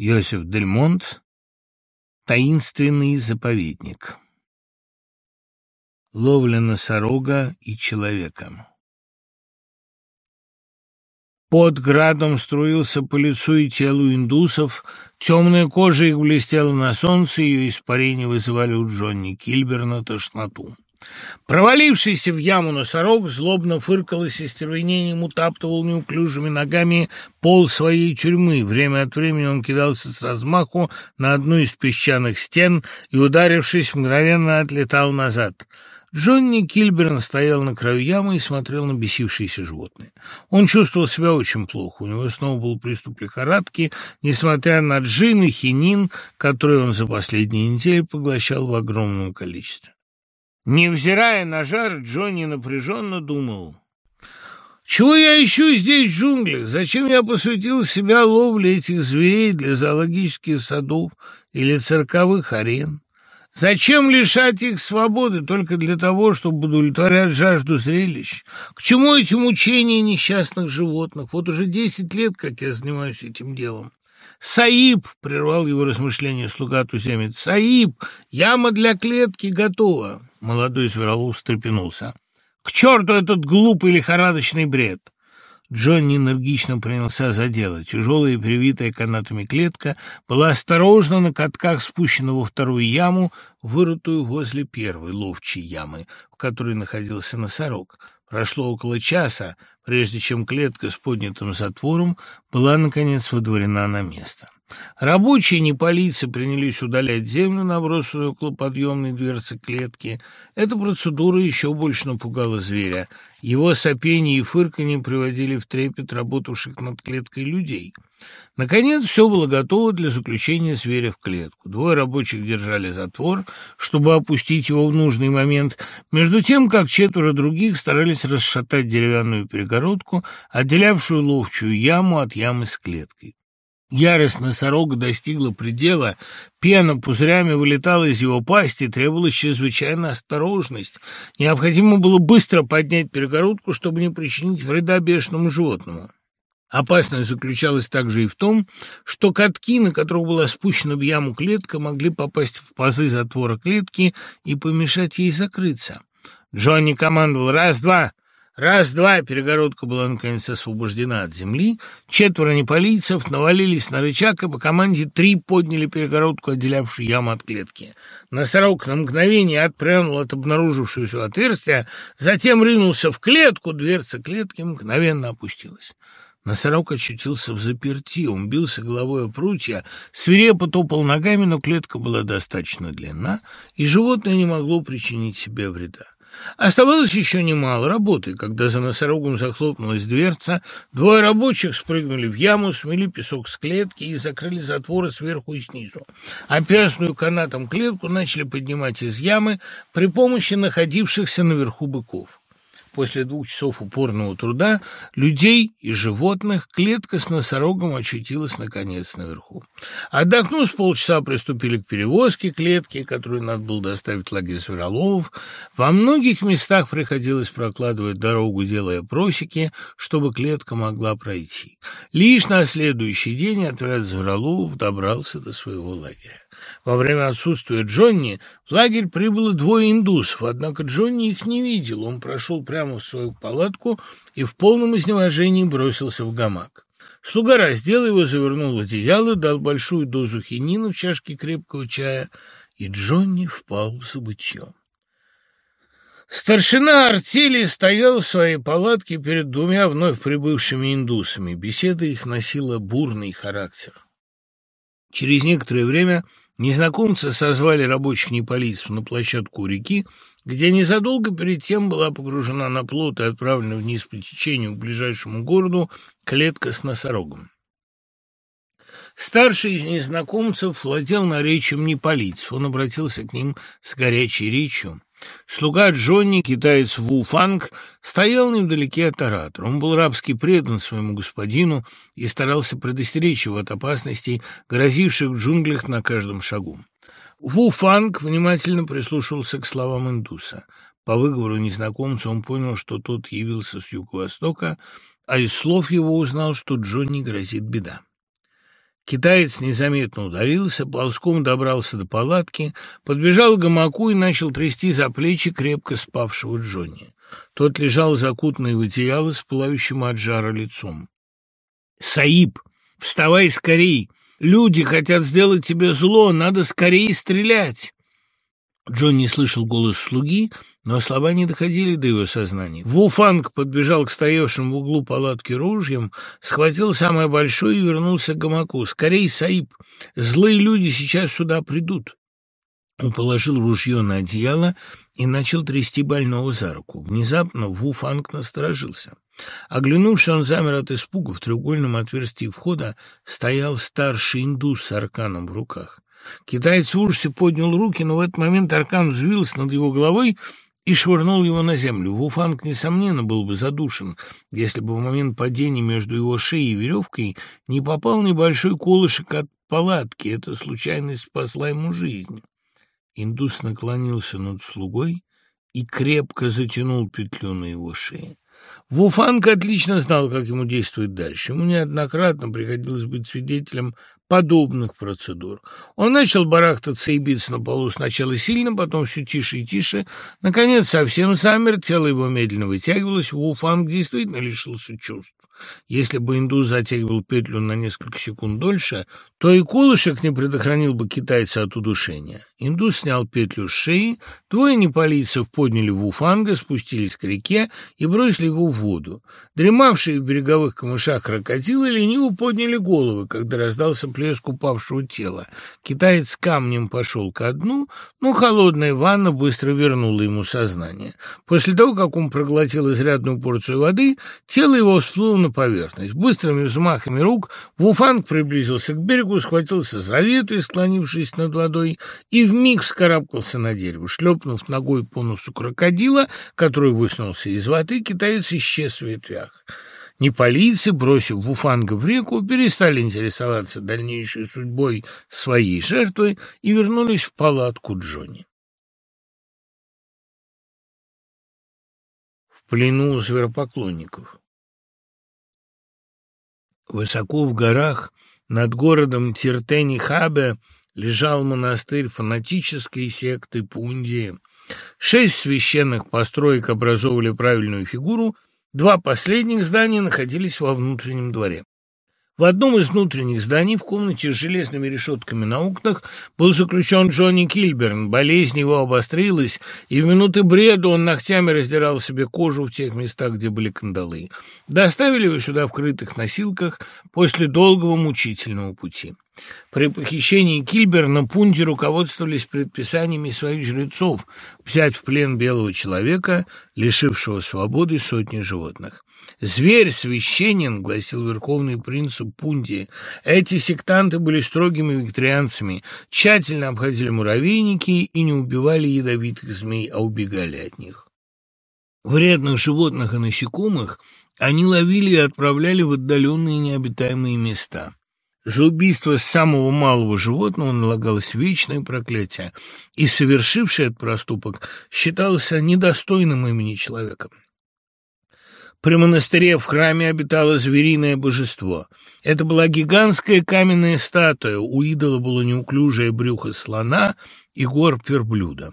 Йосиф Дельмонт «Таинственный заповедник». Ловля носорога и человека. Под градом струился по лицу и телу индусов, темная кожа их блестела на солнце, ее испарения вызывали у Джонни Кильберна тошноту. Провалившийся в яму носорог злобно фыркал и с истервенением утаптывал неуклюжими ногами пол своей тюрьмы. Время от времени он кидался с размаху на одну из песчаных стен и, ударившись, мгновенно отлетал назад. Джонни Кильберн стоял на краю ямы и смотрел на бесившиеся животные. Он чувствовал себя очень плохо. У него снова был приступ лихорадки, несмотря на джин и хинин, которые он за последние недели поглощал в огромном количестве. Невзирая на жар, Джонни напряженно думал. «Чего я ищу здесь, в джунглях? Зачем я посвятил себя ловле этих зверей для зоологических садов или цирковых арен? Зачем лишать их свободы только для того, чтобы удовлетворять жажду зрелищ? К чему эти мучения несчастных животных? Вот уже десять лет, как я занимаюсь этим делом. «Саиб!» — прервал его размышления слуга-туземец. «Саиб! Яма для клетки готова!» Молодой Зверолов встрепенулся. «К черту этот глупый лихорадочный бред!» Джонни энергично принялся за дело. Тяжелая привитая канатами клетка была осторожно на катках спущена во вторую яму, вырытую возле первой ловчей ямы, в которой находился носорог. Прошло около часа, прежде чем клетка с поднятым затвором была, наконец, водворена на место. Рабочие неполицы принялись удалять землю, набросанную около подъемной дверцы клетки. Эта процедура еще больше напугала зверя. Его сопение и фырканье приводили в трепет работавших над клеткой людей. Наконец, все было готово для заключения зверя в клетку. Двое рабочих держали затвор, чтобы опустить его в нужный момент, между тем, как четверо других старались расшатать деревянную перегородку, отделявшую ловчую яму от ямы с клеткой. Ярость носорога достигла предела, пена пузырями вылетала из его пасти, требовалась чрезвычайная осторожность. Необходимо было быстро поднять перегородку, чтобы не причинить вреда бешеному животному. Опасность заключалась также и в том, что катки, на которых была спущена в яму клетка, могли попасть в пазы затвора клетки и помешать ей закрыться. Джонни командовал «Раз-два!» Раз-два, перегородка была наконец освобождена от земли, четверо неполийцев навалились на рычаг, и по команде три подняли перегородку, отделявшую яму от клетки. Носорог на мгновение отпрянул от обнаружившегося отверстия, затем ринулся в клетку, дверца клетки мгновенно опустилась. Носорог очутился в заперти, он бился головой о прутья, свирепо топал ногами, но клетка была достаточно длинна, и животное не могло причинить себе вреда. Оставалось еще немало работы. Когда за носорогом захлопнулась дверца, двое рабочих спрыгнули в яму, смели песок с клетки и закрыли затворы сверху и снизу. Опясную канатом клетку начали поднимать из ямы при помощи находившихся наверху быков. После двух часов упорного труда людей и животных клетка с носорогом очутилась, наконец, наверху. Отдохнув с полчаса, приступили к перевозке клетки, которую надо было доставить в лагерь Звероловов. Во многих местах приходилось прокладывать дорогу, делая просеки, чтобы клетка могла пройти. Лишь на следующий день отряд Звероловов добрался до своего лагеря. Во время отсутствия Джонни в лагерь прибыло двое индусов, однако Джонни их не видел. Он прошел прямо в свою палатку и в полном изнеможении бросился в гамак. Слуга раздел его, завернул в одеяло, дал большую дозу хинина в чашке крепкого чая, и Джонни впал в забытье. Старшина артели стоял в своей палатке перед двумя вновь прибывшими индусами. Беседа их носила бурный характер. Через некоторое время Незнакомцы созвали рабочих неполийцев на площадку реки, где незадолго перед тем была погружена на плот и отправлена вниз по течению к ближайшему городу клетка с носорогом. Старший из незнакомцев владел наречием неполийцев. Он обратился к ним с горячей речью. Слуга Джонни, китаец Ву Фанг, стоял невдалеке от оратора. Он был рабски предан своему господину и старался предостеречь его от опасностей, грозивших в джунглях на каждом шагу. Ву Фанг внимательно прислушивался к словам индуса. По выговору незнакомца он понял, что тот явился с юго-востока, а из слов его узнал, что Джонни грозит беда. Китаец незаметно ударился, ползком добрался до палатки, подбежал к гамаку и начал трясти за плечи крепко спавшего Джонни. Тот лежал закутанный в одеяло с пылающим от жара лицом. «Саиб, вставай скорей! Люди хотят сделать тебе зло, надо скорее стрелять!» Джон не слышал голос слуги, но слова не доходили до его сознания. Вуфанг подбежал к стоявшим в углу палатки ружьем, схватил самое большое и вернулся к гамаку. «Скорей, Саиб! Злые люди сейчас сюда придут!» Он положил ружье на одеяло и начал трясти больного за руку. Внезапно Вуфанг насторожился. Оглянувшись, он замер от испуга. В треугольном отверстии входа стоял старший индус с арканом в руках. Китаец в ужасе поднял руки, но в этот момент аркан взвился над его головой и швырнул его на землю. Вуфанг, несомненно, был бы задушен, если бы в момент падения между его шеей и веревкой не попал небольшой колышек от палатки. Эта случайность спасла ему жизнь. Индус наклонился над слугой и крепко затянул петлю на его шее. Вуфанг отлично знал, как ему действовать дальше. Ему неоднократно приходилось быть свидетелем подобных процедур. Он начал барахтаться и биться на полу сначала сильно, потом все тише и тише. Наконец, совсем замер, тело его медленно вытягивалось, Вуфанг действительно лишился чувств. Если бы индус затягивал петлю на несколько секунд дольше, то и колышек не предохранил бы китайца от удушения. Индус снял петлю с шеи, двое неполийцев подняли Вуфанга, спустились к реке и бросили его в воду. Дремавшие в береговых камышах крокодилы лениво подняли головы, когда раздался плеск упавшего тела. Китаец камнем пошел ко дну, но холодная ванна быстро вернула ему сознание. После того, как он проглотил изрядную порцию воды, тело его всплыло на поверхность. Быстрыми взмахами рук Вуфанг приблизился к берегу, схватился за ветви, склонившись над водой, и вмиг вскарабкался на дерево. Шлепнув ногой по носу крокодила, который высунулся из воды, китаец исчез в ветвях. Неполийцы, бросив Вуфанга в реку, перестали интересоваться дальнейшей судьбой своей жертвы и вернулись в палатку Джонни. В плену зверопоклонников Высоко в горах над городом Тиртени-Хабе лежал монастырь фанатической секты Пундии. Шесть священных построек образовывали правильную фигуру, два последних здания находились во внутреннем дворе. В одном из внутренних зданий, в комнате с железными решетками на окнах, был заключен Джонни Кильберн. Болезнь его обострилась, и в минуты бреда он ногтями раздирал себе кожу в тех местах, где были кандалы. Доставили его сюда в крытых носилках после долгого мучительного пути. При похищении Кильберна Пунти руководствовались предписаниями своих жрецов взять в плен белого человека, лишившего свободы сотни животных. «Зверь священен», — гласил верховный принцип Пунти. Эти сектанты были строгими вегетарианцами, тщательно обходили муравейники и не убивали ядовитых змей, а убегали от них. Вредных животных и насекомых они ловили и отправляли в отдаленные необитаемые места. За убийство самого малого животного налагалось вечное проклятие, и совершивший этот проступок считался недостойным имени человека. При монастыре в храме обитало звериное божество. Это была гигантская каменная статуя, у идола было неуклюжее брюхо слона и горб верблюда.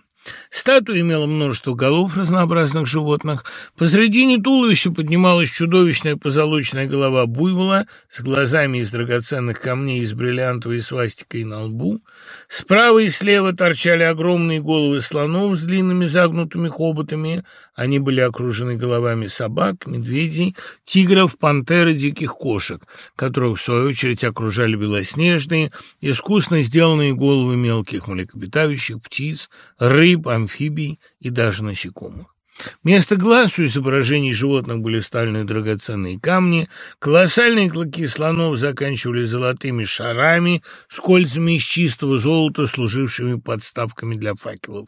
Статуя имела множество голов разнообразных животных. Посредине туловища поднималась чудовищная позолоченная голова буйвола с глазами из драгоценных камней и с бриллиантовой свастикой на лбу. Справа и слева торчали огромные головы слонов с длинными загнутыми хоботами. Они были окружены головами собак, медведей, тигров, пантер и диких кошек, которых, в свою очередь, окружали белоснежные, искусно сделанные головы мелких млекопитающих, птиц, рыб, рыб, амфибий и даже насекомых. Вместо глаз у изображений животных были стальные драгоценные камни, колоссальные клыки слонов заканчивались золотыми шарами с кольцами из чистого золота, служившими подставками для факелов.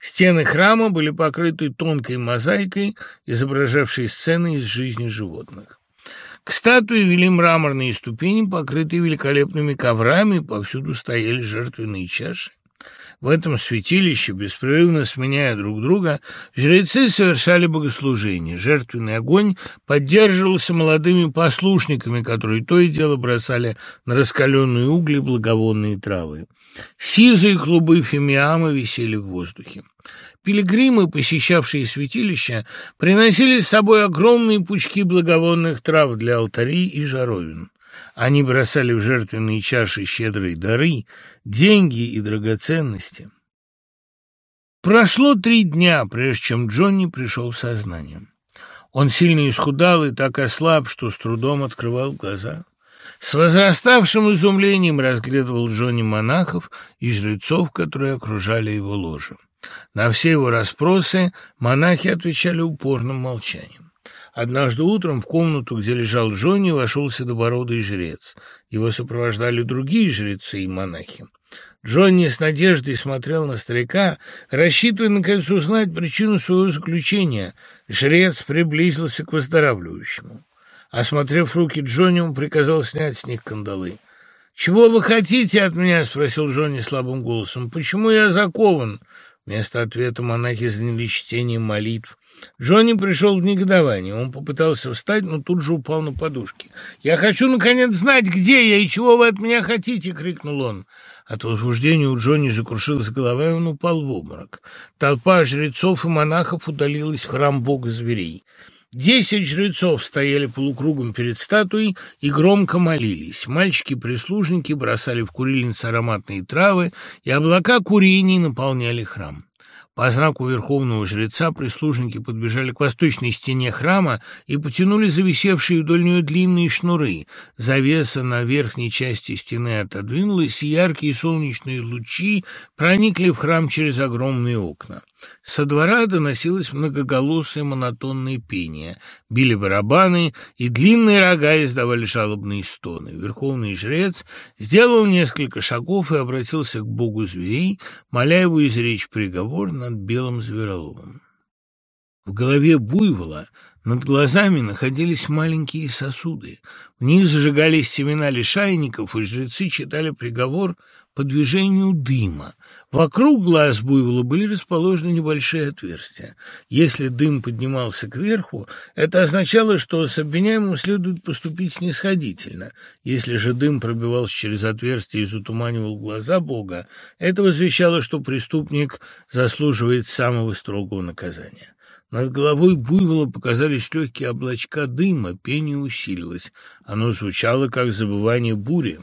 Стены храма были покрыты тонкой мозаикой, изображавшей сцены из жизни животных. К статуе вели мраморные ступени, покрытые великолепными коврами, повсюду стояли жертвенные чаши. В этом святилище, беспрерывно сменяя друг друга, жрецы совершали богослужение. Жертвенный огонь поддерживался молодыми послушниками, которые то и дело бросали на раскаленные угли благовонные травы. Сизые клубы фимиама висели в воздухе. Пилигримы, посещавшие святилище, приносили с собой огромные пучки благовонных трав для алтарей и жаровин. Они бросали в жертвенные чаши щедрые дары, деньги и драгоценности. Прошло три дня, прежде чем Джонни пришел в сознание. Он сильно исхудал и так ослаб, что с трудом открывал глаза. С возраставшим изумлением разглядывал Джонни монахов и жрецов, которые окружали его ложе. На все его расспросы монахи отвечали упорным молчанием. Однажды утром в комнату, где лежал Джонни, вошел седобородый жрец. Его сопровождали другие жрецы и монахи. Джонни с надеждой смотрел на старика, рассчитывая, наконец, узнать причину своего заключения. Жрец приблизился к выздоравливающему. Осмотрев руки Джонни, он приказал снять с них кандалы. «Чего вы хотите от меня?» — спросил Джонни слабым голосом. «Почему я закован?» Вместо ответа монахи занялись чтением молитв. Джонни пришел в негодование. Он попытался встать, но тут же упал на подушки. «Я хочу, наконец, знать, где я и чего вы от меня хотите!» — крикнул он. От возбуждения у Джонни закрушилась голова, и он упал в обморок. Толпа жрецов и монахов удалилась в храм бога зверей. Десять жрецов стояли полукругом перед статуей и громко молились. Мальчики-прислужники бросали в курильницы ароматные травы, и облака курений наполняли храм. По знаку верховного жреца прислужники подбежали к восточной стене храма и потянули зависевшие вдоль нее длинные шнуры. Завеса на верхней части стены отодвинулась, и яркие солнечные лучи проникли в храм через огромные окна. Со двора доносилось многоголосое монотонное пение. Били барабаны, и длинные рога издавали жалобные стоны. Верховный жрец сделал несколько шагов и обратился к богу зверей, моля его изречь приговор над белым звероловом. В голове буйвола над глазами находились маленькие сосуды. В них зажигались семена лишайников, и жрецы читали приговор по движению дыма. Вокруг глаз буйвола были расположены небольшие отверстия. Если дым поднимался кверху, это означало, что с обвиняемым следует поступить снисходительно. Если же дым пробивался через отверстие и затуманивал глаза Бога, это возвещало, что преступник заслуживает самого строгого наказания. Над головой буйвола показались легкие облачка дыма, пение усилилось. Оно звучало, как забывание бури.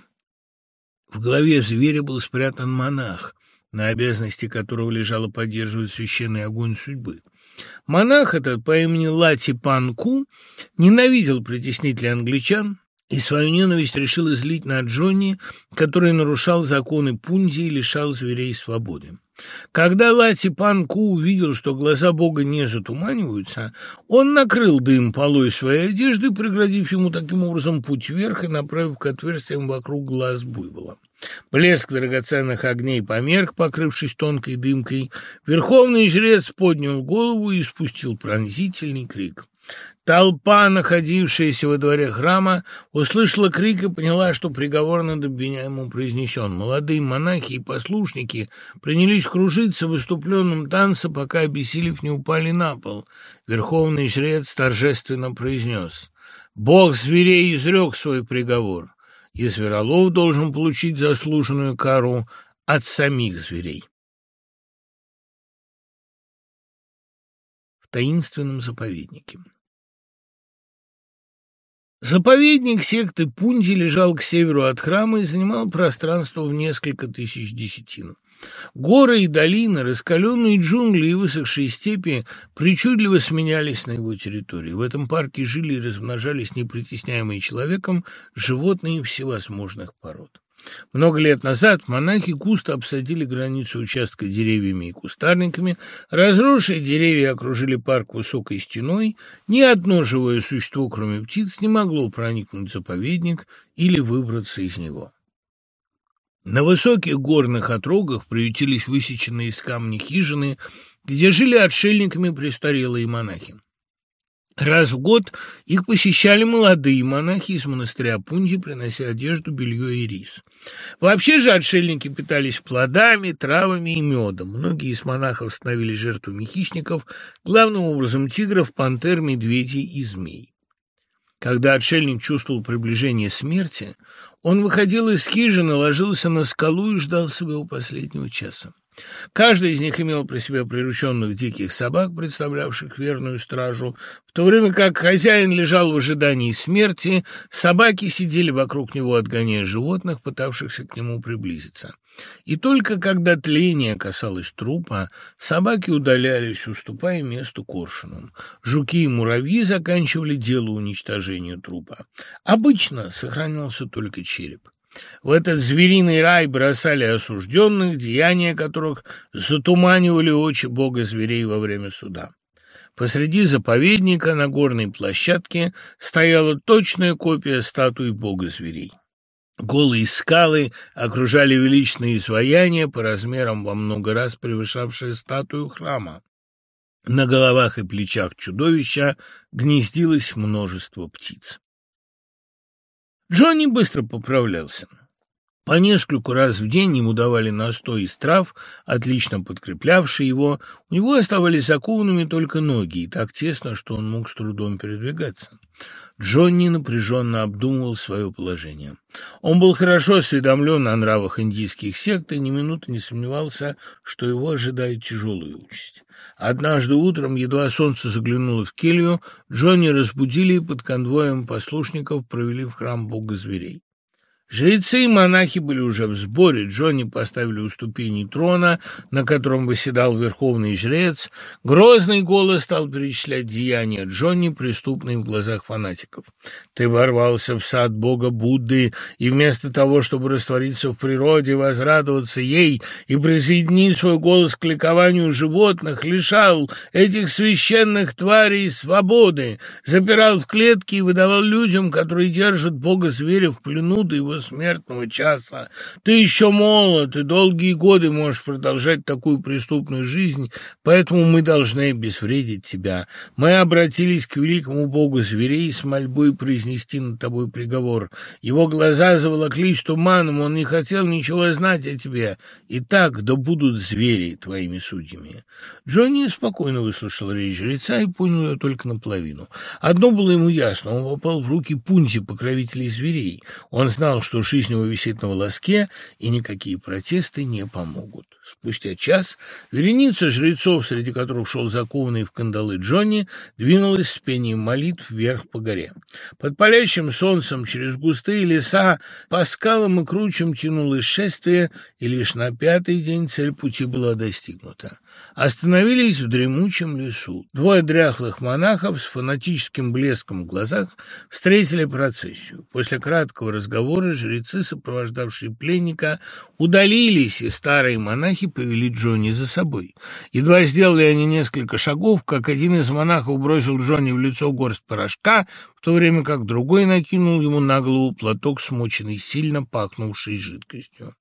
В голове зверя был спрятан монах, на обязанности которого лежало поддерживать священный огонь судьбы. Монах этот по имени Лати Панку ненавидел притеснителей англичан, и свою ненависть решил излить на Джонни, который нарушал законы Пунди и лишал зверей свободы. Когда Лати Панку увидел, что глаза Бога не затуманиваются, он накрыл дым полой своей одежды, преградив ему таким образом путь вверх и направив к отверстиям вокруг глаз буйвола. Блеск драгоценных огней померк, покрывшись тонкой дымкой. Верховный жрец поднял голову и спустил пронзительный крик. Толпа, находившаяся во дворе храма, услышала крик и поняла, что приговор над обвиняемым произнесен. Молодые монахи и послушники принялись кружиться в выступленном танце, пока, обессилев, не упали на пол. Верховный жрец торжественно произнес «Бог зверей изрек свой приговор, и зверолов должен получить заслуженную кару от самих зверей». В таинственном заповеднике Заповедник секты Пунди лежал к северу от храма и занимал пространство в несколько тысяч десятин. Горы и долины, раскаленные джунгли и высохшие степи причудливо сменялись на его территории. В этом парке жили и размножались непритесняемые человеком животные всевозможных пород. Много лет назад монахи густо обсадили границу участка деревьями и кустарниками, разросшие деревья окружили парк высокой стеной, ни одно живое существо, кроме птиц, не могло проникнуть в заповедник или выбраться из него. На высоких горных отрогах приютились высеченные из камня хижины, где жили отшельниками престарелые монахи. Раз в год их посещали молодые монахи из монастыря Пунди, принося одежду, белье и рис. Вообще же отшельники питались плодами, травами и медом. Многие из монахов становились жертвами хищников, главным образом тигров, пантер, медведей и змей. Когда отшельник чувствовал приближение смерти, он выходил из хижины, ложился на скалу и ждал своего последнего часа. Каждый из них имел при себе прирученных диких собак, представлявших верную стражу, в то время как хозяин лежал в ожидании смерти, собаки сидели вокруг него, отгоняя животных, пытавшихся к нему приблизиться. И только когда тление касалось трупа, собаки удалялись, уступая место коршунам. Жуки и муравьи заканчивали дело уничтожения трупа. Обычно сохранялся только череп. В этот звериный рай бросали осужденных, деяния которых затуманивали очи бога зверей во время суда. Посреди заповедника на горной площадке стояла точная копия статуи бога зверей. Голые скалы окружали величные изваяния, по размерам во много раз превышавшие статую храма. На головах и плечах чудовища гнездилось множество птиц. Джонни быстро поправлялся. По нескольку раз в день ему давали настой из трав, отлично подкреплявший его. У него оставались закованными только ноги, и так тесно, что он мог с трудом передвигаться. Джонни напряженно обдумывал свое положение. Он был хорошо осведомлен о нравах индийских сект и ни минуты не сомневался, что его ожидает тяжелая участь. Однажды утром, едва солнце заглянуло в келью, Джонни разбудили и под конвоем послушников провели в храм бога зверей. Жрецы и монахи были уже в сборе. Джонни поставили у ступеней трона, на котором выседал верховный жрец. Грозный голос стал перечислять деяния Джонни, преступные в глазах фанатиков. «Ты ворвался в сад бога Будды, и вместо того, чтобы раствориться в природе, возрадоваться ей и присоединить свой голос к ликованию животных, лишал этих священных тварей свободы, запирал в клетки и выдавал людям, которые держат бога-зверя в плену до его смертного часа. Ты еще молод, и долгие годы можешь продолжать такую преступную жизнь, поэтому мы должны обезвредить тебя. Мы обратились к великому богу зверей с мольбой произнести над тобой приговор. Его глаза заволоклись туманом, он не хотел ничего знать о тебе. Итак, да будут звери твоими судьями». Джонни спокойно выслушал речь жреца и понял ее только наполовину. Одно было ему ясно, он попал в руки Пунти, покровителей зверей. Он знал, что жизнь его висит на волоске, и никакие протесты не помогут. Спустя час вереница жрецов, среди которых шел закованный в кандалы Джонни, двинулась с пением молитв вверх по горе. Под палящим солнцем через густые леса по скалам и кручам тянулось шествие, и лишь на пятый день цель пути была достигнута. Остановились в дремучем лесу. Двое дряхлых монахов с фанатическим блеском в глазах встретили процессию. После краткого разговора жрецы, сопровождавшие пленника, удалились, и старые монахи повели Джонни за собой. Едва сделали они несколько шагов, как один из монахов бросил Джонни в лицо горсть порошка, в то время как другой накинул ему на голову платок, смоченный сильно пахнувшей жидкостью.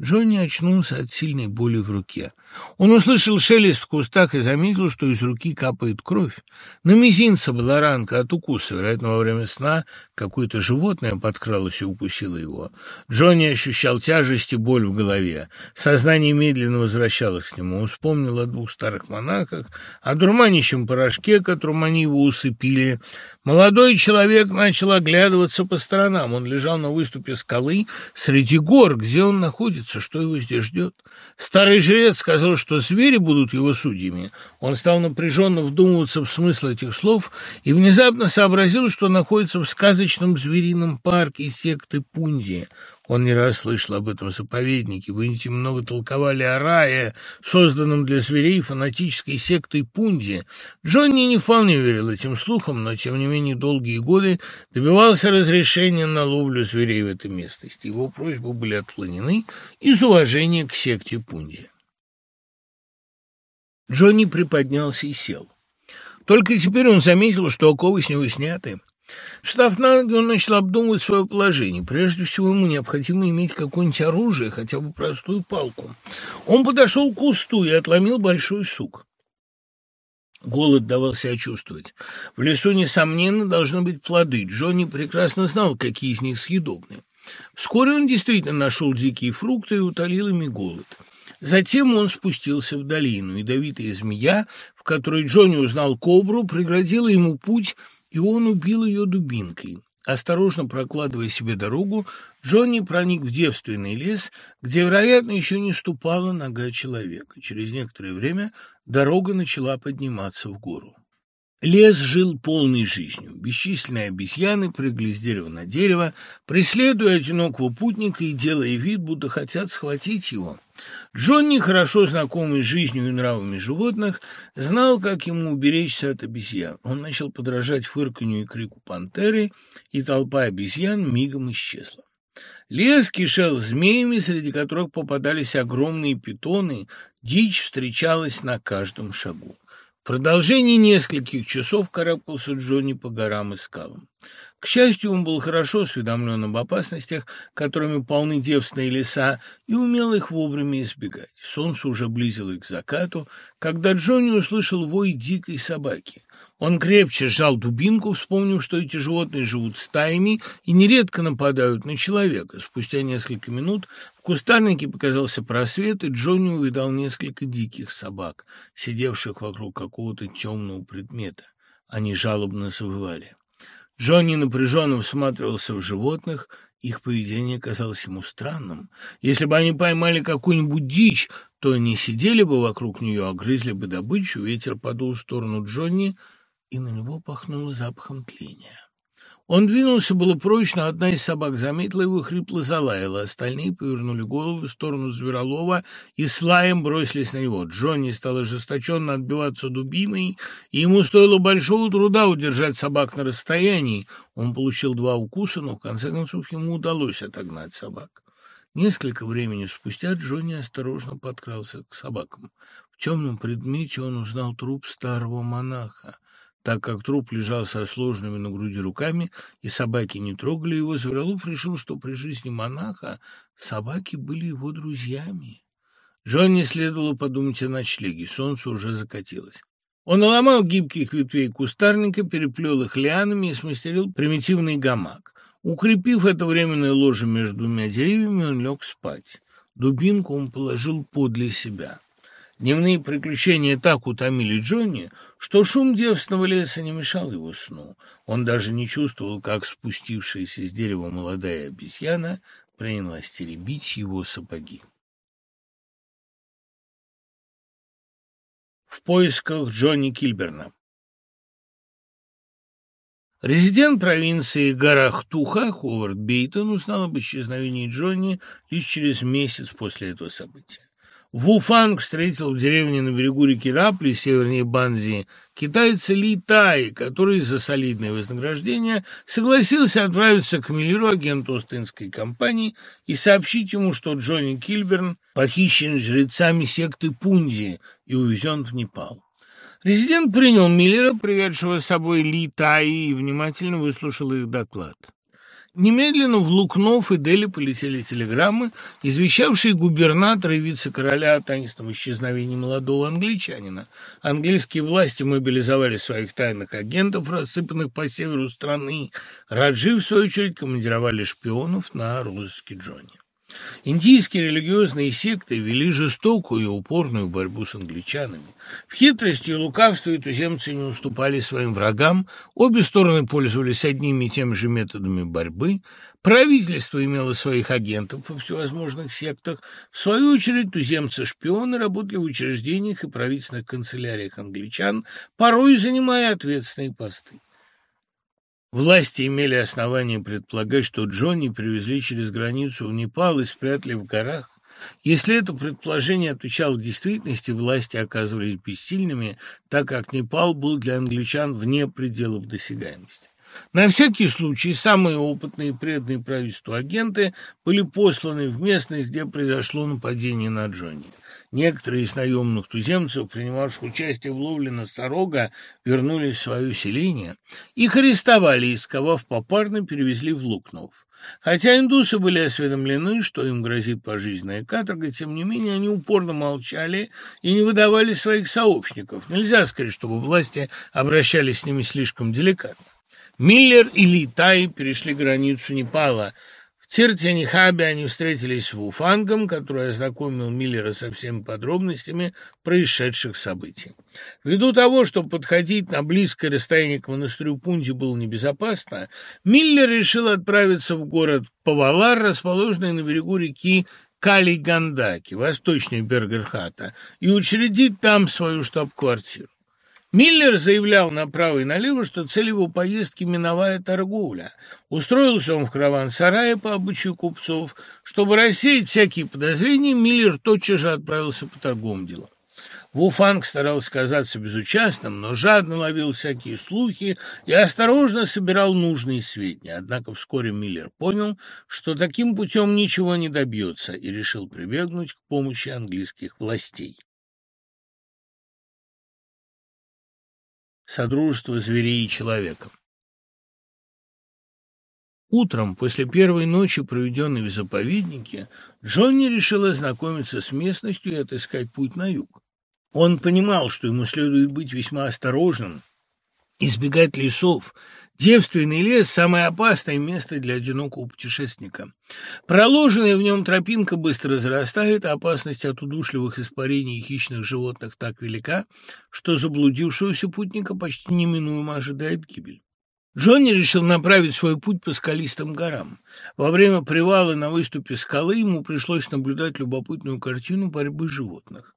Джонни очнулся от сильной боли в руке. Он услышал шелест в кустах и заметил, что из руки капает кровь. На мизинце была ранка от укуса. Вероятно, во время сна какое-то животное подкралось и укусило его. Джонни ощущал тяжесть и боль в голове. Сознание медленно возвращалось к нему. Он вспомнил о двух старых монахах, о дурманящем порошке, которым они его усыпили. Молодой человек начал оглядываться по сторонам. Он лежал на выступе скалы среди гор, где он находится удивиться, что его здесь ждет. Старый жрец сказал, что звери будут его судьями. Он стал напряженно вдумываться в смысл этих слов и внезапно сообразил, что находится в сказочном зверином парке секты Пунди. Он не раз слышал об этом заповеднике. В Индии много толковали о рае, созданном для зверей фанатической сектой Пунди. Джонни не вполне верил этим слухам, но, тем не менее, долгие годы добивался разрешения на ловлю зверей в этой местности. Его просьбы были отклонены из уважения к секте Пунди. Джонни приподнялся и сел. Только теперь он заметил, что оковы с него сняты. Встав на ноги, он начал обдумывать свое положение. Прежде всего, ему необходимо иметь какое-нибудь оружие, хотя бы простую палку. Он подошел к кусту и отломил большой сук. Голод давал себя чувствовать. В лесу, несомненно, должны быть плоды. Джонни прекрасно знал, какие из них съедобны. Вскоре он действительно нашел дикие фрукты и утолил ими голод. Затем он спустился в долину. Ядовитая змея, в которой Джонни узнал кобру, преградила ему путь, и он убил ее дубинкой. Осторожно прокладывая себе дорогу, Джонни проник в девственный лес, где, вероятно, еще не ступала нога человека. Через некоторое время дорога начала подниматься в гору. Лес жил полной жизнью. Бесчисленные обезьяны прыгали с дерева на дерево, преследуя одинокого путника и делая вид, будто хотят схватить его. Джонни, хорошо знакомый с жизнью и нравами животных, знал, как ему уберечься от обезьян. Он начал подражать фырканью и крику пантеры, и толпа обезьян мигом исчезла. Лес кишел змеями, среди которых попадались огромные питоны, дичь встречалась на каждом шагу. В продолжении нескольких часов карабкался Джонни по горам и скалам. К счастью, он был хорошо осведомлен об опасностях, которыми полны девственные леса, и умел их вовремя избегать. Солнце уже близило к закату, когда Джонни услышал вой дикой собаки. Он крепче сжал дубинку, вспомнив, что эти животные живут стаями и нередко нападают на человека. Спустя несколько минут в кустарнике показался просвет, и Джонни увидал несколько диких собак, сидевших вокруг какого-то темного предмета. Они жалобно завывали. Джонни напряженно всматривался в животных, их поведение казалось ему странным. Если бы они поймали какую-нибудь дичь, то не сидели бы вокруг нее, а грызли бы добычу. Ветер подул в сторону Джонни — и на него пахнуло запахом тления. Он двинулся было прочь, но одна из собак заметила его, хрипло залаяла. Остальные повернули головы в сторону Зверолова и с лаем бросились на него. Джонни стал ожесточенно отбиваться дубиной, и ему стоило большого труда удержать собак на расстоянии. Он получил два укуса, но в конце концов ему удалось отогнать собак. Несколько времени спустя Джонни осторожно подкрался к собакам. В темном предмете он узнал труп старого монаха. Так как труп лежал со сложными на груди руками, и собаки не трогали его, Завралов решил, что при жизни монаха собаки были его друзьями. Джонни следовало подумать о ночлеге, солнце уже закатилось. Он наломал гибких ветвей кустарника, переплел их лианами и смастерил примитивный гамак. Укрепив это временное ложе между двумя деревьями, он лег спать. Дубинку он положил подле себя. Дневные приключения так утомили Джонни, что шум девственного леса не мешал его сну. Он даже не чувствовал, как спустившаяся с дерева молодая обезьяна принялась теребить его сапоги. В поисках Джонни Кильберна Резидент провинции Гарахтуха Ховард Бейтон узнал об исчезновении Джонни лишь через месяц после этого события. Вуфанг встретил в деревне на берегу реки Рапли, севернее Банзи, китайца Ли Тай, который за солидное вознаграждение согласился отправиться к Миллеру, агенту Остинской компании, и сообщить ему, что Джонни Кильберн похищен жрецами секты Пунди и увезен в Непал. Резидент принял Миллера, приведшего с собой Ли Таи, и внимательно выслушал их доклад. Немедленно в Лукнов и Дели полетели телеграммы, извещавшие губернатора и вице-короля о таинственном исчезновении молодого англичанина. Английские власти мобилизовали своих тайных агентов, рассыпанных по северу страны. Раджи, в свою очередь, командировали шпионов на розыске Джонни. Индийские религиозные секты вели жестокую и упорную борьбу с англичанами. В хитрости и лукавстве туземцы не уступали своим врагам, обе стороны пользовались одними и теми же методами борьбы, правительство имело своих агентов во всевозможных сектах, в свою очередь туземцы-шпионы работали в учреждениях и правительственных канцеляриях англичан, порой занимая ответственные посты. Власти имели основания предполагать, что Джонни привезли через границу в Непал и спрятали в горах. Если это предположение отвечало действительности, власти оказывались бессильными, так как Непал был для англичан вне пределов досягаемости. На всякий случай самые опытные и преданные правительству агенты были посланы в местность, где произошло нападение на Джонни. Некоторые из наемных туземцев, принимавших участие в ловле носорога, вернулись в свое селение. Их арестовали и, сковав попарно, перевезли в Лукнов. Хотя индусы были осведомлены, что им грозит пожизненная каторга, тем не менее они упорно молчали и не выдавали своих сообщников. Нельзя сказать, чтобы власти обращались с ними слишком деликатно. Миллер и Ли Тай перешли границу Непала – в Тиртенихабе они встретились с Вуфангом, который ознакомил Миллера со всеми подробностями происшедших событий. Ввиду того, что подходить на близкое расстояние к монастырю Пунди было небезопасно, Миллер решил отправиться в город Павалар, расположенный на берегу реки Калигандаки, восточнее Бергерхата, и учредить там свою штаб-квартиру. Миллер заявлял направо и налево, что цель его поездки – миновая торговля. Устроился он в караван-сарае по обычаю купцов. Чтобы рассеять всякие подозрения, Миллер тотчас же отправился по торговым делам. Вуфанг старался казаться безучастным, но жадно ловил всякие слухи и осторожно собирал нужные сведения. Однако вскоре Миллер понял, что таким путем ничего не добьется, и решил прибегнуть к помощи английских властей. Содружество зверей и человека. Утром, после первой ночи, проведенной в заповеднике, Джонни решил ознакомиться с местностью и отыскать путь на юг. Он понимал, что ему следует быть весьма осторожным, избегать лесов, Девственный лес – самое опасное место для одинокого путешественника. Проложенная в нем тропинка быстро зарастает, а опасность от удушливых испарений и хищных животных так велика, что заблудившегося путника почти неминуемо ожидает гибель. Джонни решил направить свой путь по скалистым горам. Во время привала на выступе скалы ему пришлось наблюдать любопытную картину борьбы животных.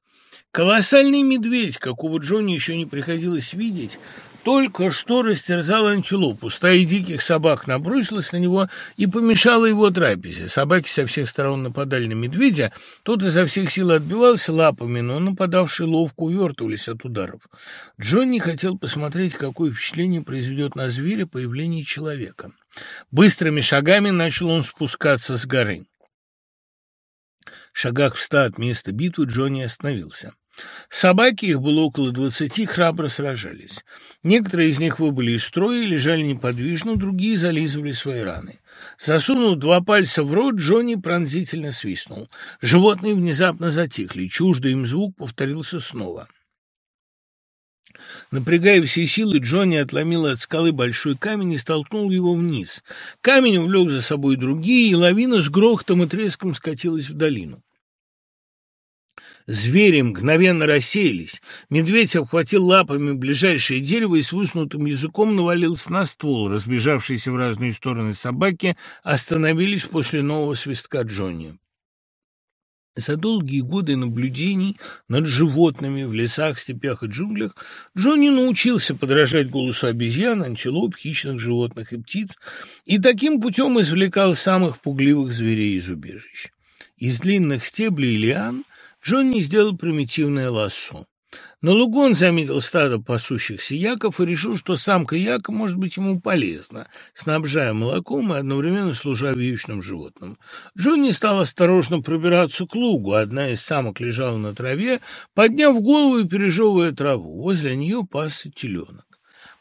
Колоссальный медведь, какого Джонни еще не приходилось видеть, только что растерзал антилопу. Стая диких собак набросилась на него и помешала его трапезе. Собаки со всех сторон нападали на медведя. Тот изо всех сил отбивался лапами, но нападавшие ловко увертывались от ударов. Джонни хотел посмотреть, какое впечатление произведет на зверя появление человека. Быстрыми шагами начал он спускаться с горы. В шагах в ста от места битвы Джонни остановился. Собаки, их было около двадцати, храбро сражались. Некоторые из них выбыли из строя и лежали неподвижно, другие зализывали свои раны. Засунув два пальца в рот, Джонни пронзительно свистнул. Животные внезапно затихли, чуждый им звук повторился снова. Напрягая все силы, Джонни отломил от скалы большой камень и столкнул его вниз. Камень увлек за собой другие, и лавина с грохотом и треском скатилась в долину. Звери мгновенно рассеялись. Медведь обхватил лапами ближайшее дерево и с высунутым языком навалился на ствол. Разбежавшиеся в разные стороны собаки остановились после нового свистка Джонни. За долгие годы наблюдений над животными в лесах, степях и джунглях Джонни научился подражать голосу обезьян, антилоп, хищных животных и птиц, и таким путем извлекал самых пугливых зверей из убежищ. Из длинных стеблей лиан Джонни сделал примитивное лассо. На лугу он заметил стадо пасущихся яков и решил, что самка яка может быть ему полезна, снабжая молоком и одновременно служа вьючным животным. Джонни стал осторожно пробираться к лугу. Одна из самок лежала на траве, подняв голову и пережевывая траву. Возле нее пасся теленок.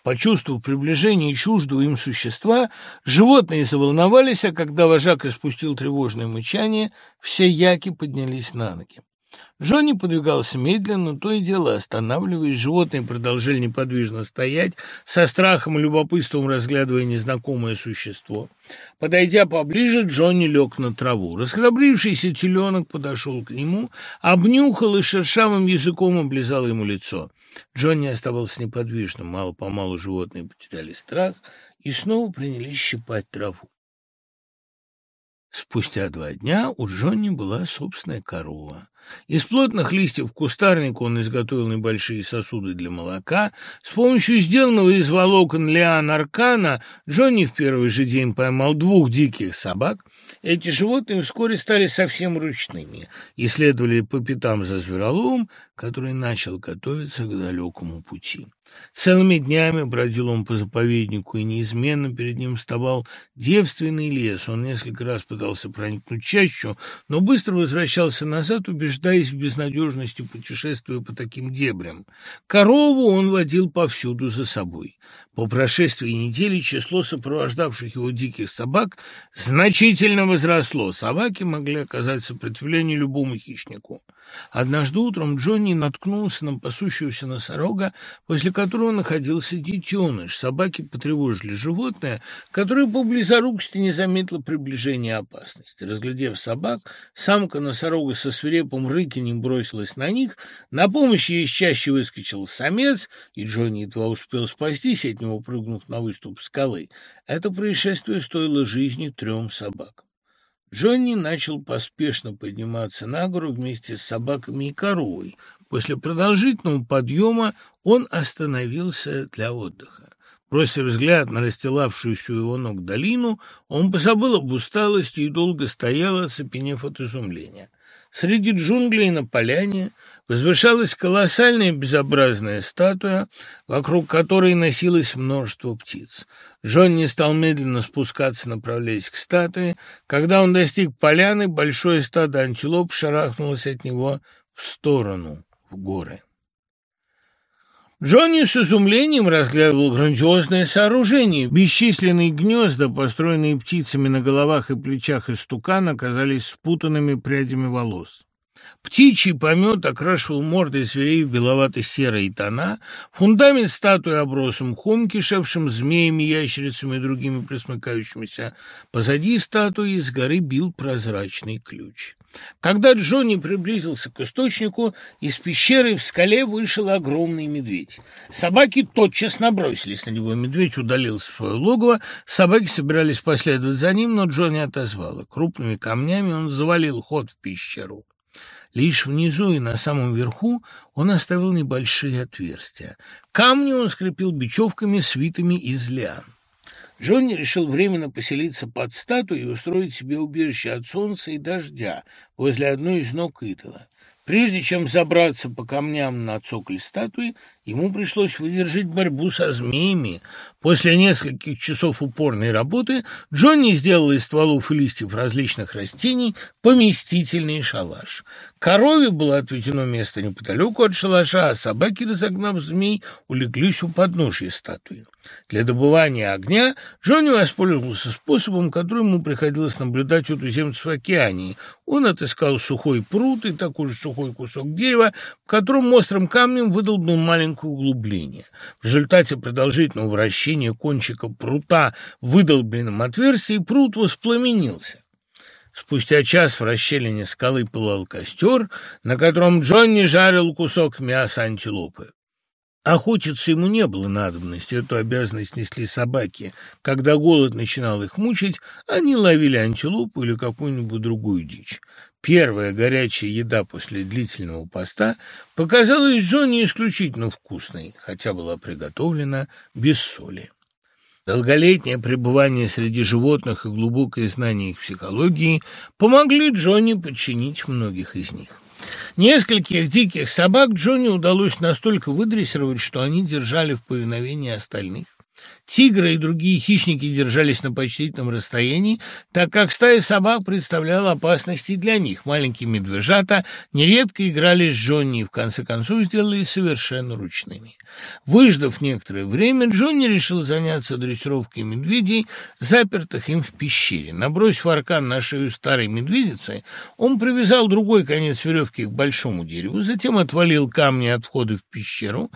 Почувствовав приближение чуждого им существа, животные заволновались, а когда вожак испустил тревожное мычание, все яки поднялись на ноги. Джонни подвигался медленно, то и дело останавливаясь. Животные продолжали неподвижно стоять, со страхом и любопытством разглядывая незнакомое существо. Подойдя поближе, Джонни лег на траву. Расхрабрившийся теленок подошел к нему, обнюхал и шершавым языком облизал ему лицо. Джонни оставался неподвижным. Мало-помалу животные потеряли страх и снова принялись щипать траву. Спустя два дня у Джонни была собственная корова. Из плотных листьев кустарника он изготовил небольшие сосуды для молока. С помощью сделанного из волокон лиан аркана Джонни в первый же день поймал двух диких собак. Эти животные вскоре стали совсем ручными и следовали по пятам за звероловом, который начал готовиться к далекому пути. Целыми днями бродил он по заповеднику, и неизменно перед ним вставал девственный лес. Он несколько раз пытался проникнуть чащу, но быстро возвращался назад, убеждаясь в безнадежности путешествия по таким дебрям. Корову он водил повсюду за собой. По прошествии недели число сопровождавших его диких собак значительно возросло. Собаки могли оказать сопротивление любому хищнику. Однажды утром Джонни наткнулся на пасущегося носорога, возле которого находился детеныш. Собаки потревожили животное, которое по близорукости не заметило приближения опасности. Разглядев собак, самка носорога со свирепым рыканьем бросилась на них, на помощь ей чаще выскочил самец, и Джонни едва успел спастись от него, прыгнув на выступ скалы. Это происшествие стоило жизни трем собакам. Джонни начал поспешно подниматься на гору вместе с собаками и коровой. После продолжительного подъема он остановился для отдыха. Бросив взгляд на расстилавшуюся его ног долину, он позабыл об усталости и долго стоял, оцепенев от изумления. Среди джунглей на поляне возвышалась колоссальная безобразная статуя, вокруг которой носилось множество птиц. Джонни стал медленно спускаться, направляясь к статуе. Когда он достиг поляны, большое стадо антилоп шарахнулось от него в сторону, в горы. Джонни с изумлением разглядывал грандиозное сооружение. Бесчисленные гнезда, построенные птицами на головах и плечах истукан, оказались спутанными прядями волос. Птичий помет окрашивал морды зверей в беловато-серые тона, фундамент статуи оброс мхом, кишевшим змеями, ящерицами и другими присмыкающимися. Позади статуи из горы бил прозрачный ключ. Когда Джонни приблизился к источнику, из пещеры в скале вышел огромный медведь. Собаки тотчас набросились на него. Медведь удалился в свое логово. Собаки собирались последовать за ним, но Джонни отозвал. Крупными камнями он завалил ход в пещеру. Лишь внизу и на самом верху он оставил небольшие отверстия. Камни он скрепил бечевками, свитыми из лиан. Джонни решил временно поселиться под статуей и устроить себе убежище от солнца и дождя возле одной из ног идола. Прежде чем забраться по камням на цоколь статуи, ему пришлось выдержать борьбу со змеями. После нескольких часов упорной работы Джонни сделал из стволов и листьев различных растений поместительный шалаш. Корове было отведено место неподалеку от шалаша, а собаки, разогнав змей, улеглись у подножья статуи. Для добывания огня Джонни воспользовался способом, который ему приходилось наблюдать у туземцев в океане. Он отыскал сухой пруд и такой же сухой кусок дерева, в котором острым камнем выдолбил маленькое углубление. В результате продолжительного вращения кончика прута в выдолбленном отверстии пруд воспламенился. Спустя час в расщелине скалы пылал костер, на котором Джонни жарил кусок мяса антилопы. Охотиться ему не было надобности, эту обязанность несли собаки. Когда голод начинал их мучить, они ловили антилопу или какую-нибудь другую дичь. Первая горячая еда после длительного поста показалась Джонни исключительно вкусной, хотя была приготовлена без соли. Долголетнее пребывание среди животных и глубокое знание их психологии помогли Джонни подчинить многих из них. Нескольких диких собак Джонни удалось настолько выдрессировать, что они держали в повиновении остальных. Тигры и другие хищники держались на почтительном расстоянии, так как стая собак представляла опасности для них. Маленькие медвежата нередко играли с Джонни и в конце концов сделали совершенно ручными. Выждав некоторое время, Джонни решил заняться дрессировкой медведей, запертых им в пещере. Набросив аркан на шею старой медведицы, он привязал другой конец веревки к большому дереву, затем отвалил камни от входа в пещеру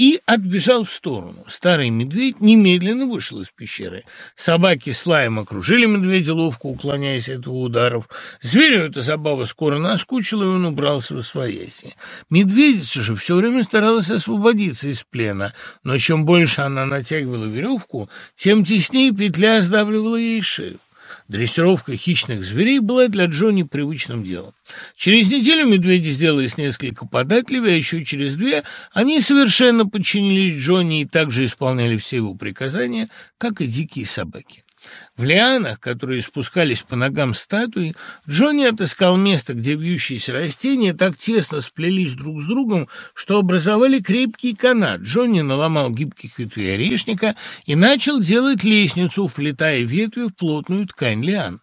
и отбежал в сторону. Старый медведь немедленно вышел из пещеры. Собаки с лаем окружили медведя, ловко уклоняясь от его ударов. Зверю эта забава скоро наскучила, и он убрался в свояси. Медведица же все время старалась освободиться из плена, но чем больше она натягивала веревку, тем теснее петля сдавливала ей шею. Дрессировка хищных зверей была для Джонни привычным делом. Через неделю медведи сделались несколько податливее, а еще через две они совершенно подчинились Джонни и также исполняли все его приказания, как и дикие собаки. В лианах, которые спускались по ногам статуи, Джонни отыскал место, где вьющиеся растения так тесно сплелись друг с другом, что образовали крепкий канат. Джонни наломал гибких ветвей орешника и начал делать лестницу, вплетая ветви в плотную ткань лиан.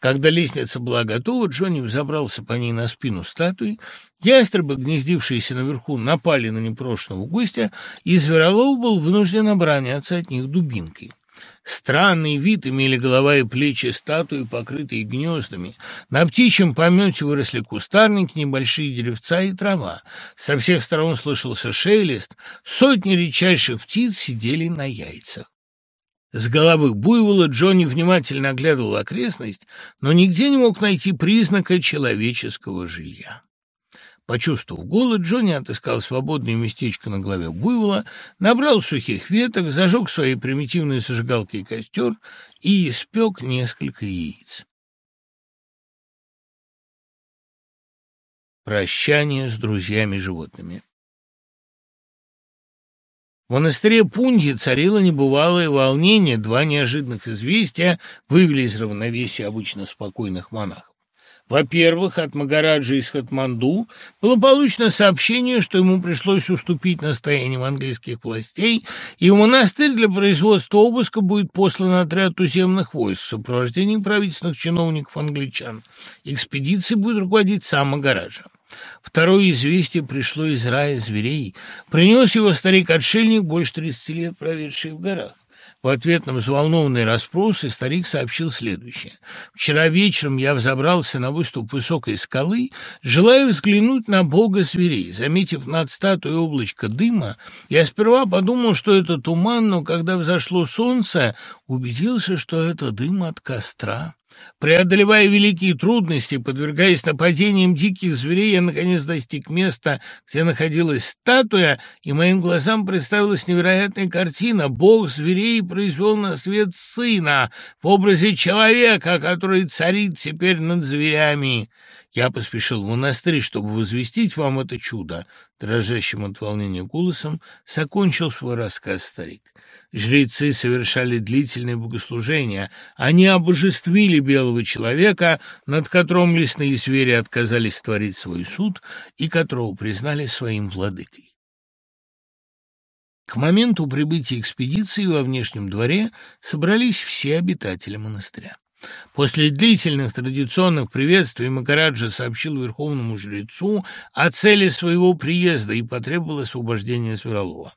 Когда лестница была готова, Джонни взобрался по ней на спину статуи. Ястребы, гнездившиеся наверху, напали на непрошенного гостя, и Зверолов был вынужден обороняться от них дубинкой. Странный вид имели голова и плечи статуи, покрытые гнездами. На птичьем помете выросли кустарники, небольшие деревца и трава. Со всех сторон слышался шелест. Сотни редчайших птиц сидели на яйцах. С головы буйвола Джонни внимательно оглядывал окрестность, но нигде не мог найти признака человеческого жилья. Почувствовав голод, Джонни отыскал свободное местечко на голове буйвола, набрал сухих веток, зажег свои примитивные зажигалки и костер и испек несколько яиц. Прощание с друзьями-животными в монастыре Пунди царило небывалое волнение. Два неожиданных известия вывели из равновесия обычно спокойных монахов. Во-первых, от Магараджа из Хатманду было получено сообщение, что ему пришлось уступить настояниям английских властей, и в монастырь для производства обыска будет послан отряд туземных войск в сопровождении правительственных чиновников англичан. Экспедицией будет руководить сам Магараджа. Второе известие пришло из рая зверей. Принес его старик-отшельник, больше тридцати лет проведший в горах. В ответ на взволнованные расспросы старик сообщил следующее. «Вчера вечером я взобрался на выступ высокой скалы, желая взглянуть на бога зверей. Заметив над статуей облачко дыма, я сперва подумал, что это туман, но когда взошло солнце, убедился, что это дым от костра. Преодолевая великие трудности, подвергаясь нападениям диких зверей, я наконец достиг места, где находилась статуя, и моим глазам представилась невероятная картина. Бог зверей произвел на свет сына в образе человека, который царит теперь над зверями. Я поспешил в монастырь, чтобы возвестить вам это чудо. Дрожащим от волнения голосом закончил свой рассказ старик. Жрецы совершали длительные богослужения. Они обожествили белого человека, над которым лесные звери отказались творить свой суд и которого признали своим владыкой. К моменту прибытия экспедиции во внешнем дворе собрались все обитатели монастыря. После длительных традиционных приветствий Макараджа сообщил верховному жрецу о цели своего приезда и потребовал освобождения Сверолова.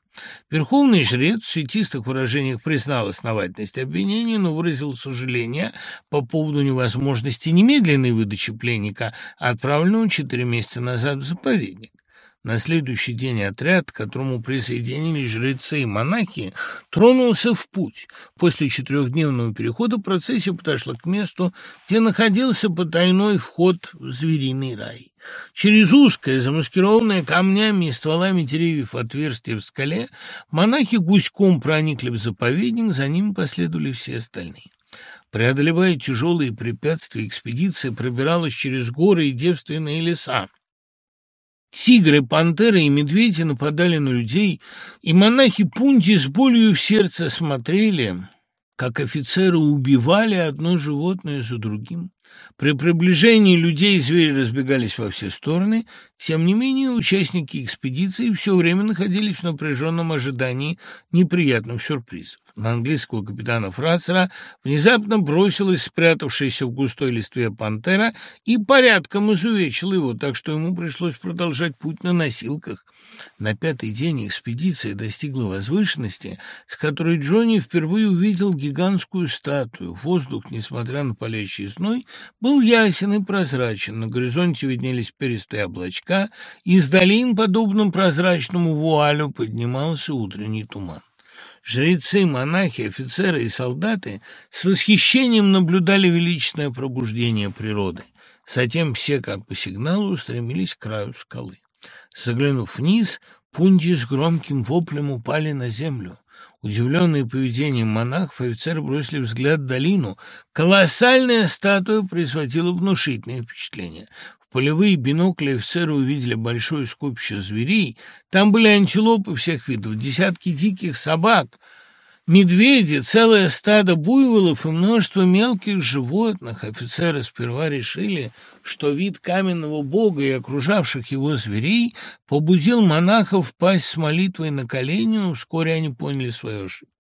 Верховный жрец в светистых выражениях признал основательность обвинения, но выразил сожаление по поводу невозможности немедленной выдачи пленника, отправленного четыре месяца назад в заповедник. На следующий день отряд, к которому присоединились жрецы и монахи, тронулся в путь. После четырехдневного перехода процессия подошла к месту, где находился потайной вход в звериный рай. Через узкое, замаскированное камнями и стволами деревьев отверстие в скале, монахи гуськом проникли в заповедник, за ним последовали все остальные. Преодолевая тяжелые препятствия, экспедиция пробиралась через горы и девственные леса. Тигры, пантеры и медведи нападали на людей, и монахи Пунти с болью в сердце смотрели, как офицеры убивали одно животное за другим. При приближении людей звери разбегались во все стороны, тем не менее участники экспедиции все время находились в напряженном ожидании неприятных сюрпризов. На английского капитана Фрацера внезапно бросилась спрятавшаяся в густой листве пантера и порядком изувечила его, так что ему пришлось продолжать путь на носилках. На пятый день экспедиция достигла возвышенности, с которой Джонни впервые увидел гигантскую статую. Воздух, несмотря на палящий зной, был ясен и прозрачен. На горизонте виднелись перистые облачка, и из долин, подобным прозрачному вуалю, поднимался утренний туман. Жрецы, монахи, офицеры и солдаты с восхищением наблюдали величественное пробуждение природы. Затем все, как по сигналу, устремились к краю скалы. Заглянув вниз, пунди с громким воплем упали на землю. Удивленные поведением монахов, офицеры бросили взгляд в долину. Колоссальная статуя производила внушительное впечатление. Полевые бинокли офицеры увидели большое скопище зверей. Там были антилопы всех видов, десятки диких собак — Медведи, целое стадо буйволов и множество мелких животных. Офицеры сперва решили, что вид каменного бога и окружавших его зверей побудил монахов пасть с молитвой на колени, но вскоре они поняли свою ошибку.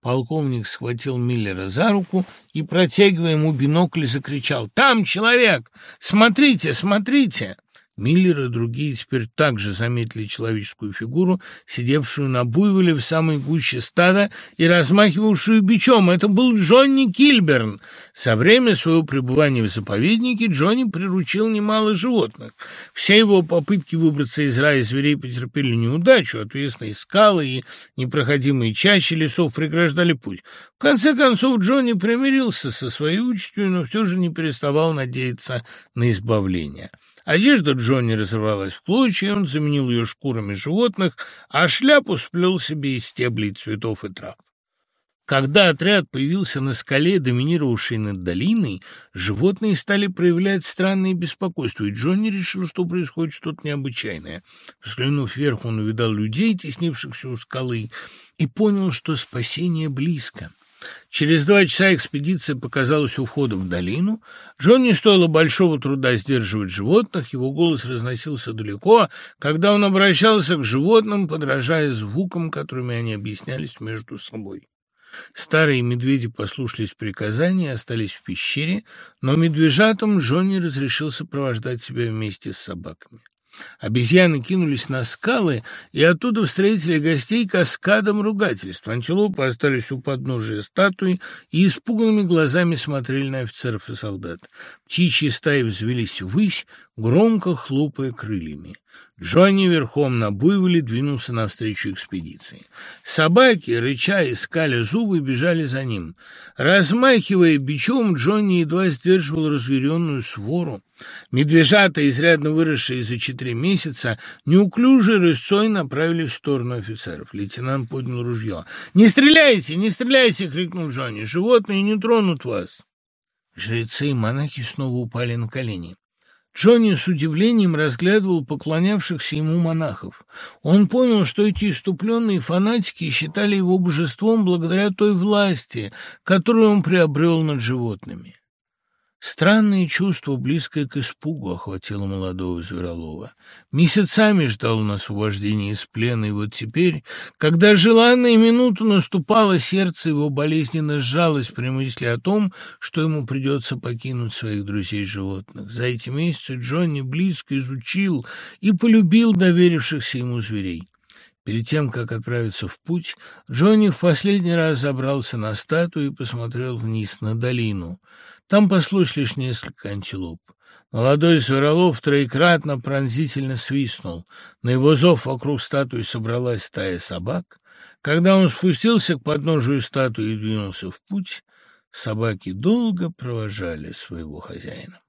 Полковник схватил Миллера за руку и, протягивая ему бинокль, закричал «Там человек! Смотрите, смотрите!» Миллер и другие теперь также заметили человеческую фигуру, сидевшую на буйволе в самой гуще стада и размахивавшую бичом. Это был Джонни Кильберн. Со времени своего пребывания в заповеднике Джонни приручил немало животных. Все его попытки выбраться из рая зверей потерпели неудачу. Отвесные скалы и непроходимые чащи лесов преграждали путь. В конце концов Джонни примирился со своей участью, но все же не переставал надеяться на избавление. Одежда Джонни разорвалась в клочья, он заменил ее шкурами животных, а шляпу сплел себе из стеблей цветов и трав. Когда отряд появился на скале, доминировавшей над долиной, животные стали проявлять странные беспокойства, и Джонни решил, что происходит что-то необычайное. Взглянув вверх, он увидал людей, теснившихся у скалы, и понял, что спасение близко. Через два часа экспедиция показалась у входа в долину. Джонни стоило большого труда сдерживать животных, его голос разносился далеко, когда он обращался к животным, подражая звукам, которыми они объяснялись между собой. Старые медведи послушались приказания и остались в пещере, но медвежатам Джонни разрешил сопровождать себя вместе с собаками. Обезьяны кинулись на скалы и оттуда встретили гостей каскадом ругательств. Антилопы остались у подножия статуи и испуганными глазами смотрели на офицеров и солдат. Птичьи стаи взвелись ввысь, громко хлопая крыльями. Джонни верхом на буйволе двинулся навстречу экспедиции. Собаки, рыча искали зубы, бежали за ним. Размахивая бичом, Джонни едва сдерживал разверенную свору. Медвежата, изрядно выросшие за четыре месяца, неуклюжей рысцой направились в сторону офицеров. Лейтенант поднял ружье. «Не стреляйте! Не стреляйте!» — крикнул Джонни. «Животные не тронут вас!» Жрецы и монахи снова упали на колени. Джонни с удивлением разглядывал поклонявшихся ему монахов. Он понял, что эти иступленные фанатики считали его божеством благодаря той власти, которую он приобрел над животными. Странное чувство, близкое к испугу, охватило молодого Зверолова. Месяцами ждал он освобождения из плена, и вот теперь, когда желанная минута наступала, сердце его болезненно сжалось при мысли о том, что ему придется покинуть своих друзей-животных. За эти месяцы Джонни близко изучил и полюбил доверившихся ему зверей. Перед тем, как отправиться в путь, Джонни в последний раз забрался на статую и посмотрел вниз на долину. Там паслось лишь несколько антилоп. Молодой зверолов троекратно пронзительно свистнул. На его зов вокруг статуи собралась стая собак. Когда он спустился к подножию статуи и двинулся в путь, собаки долго провожали своего хозяина.